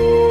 you.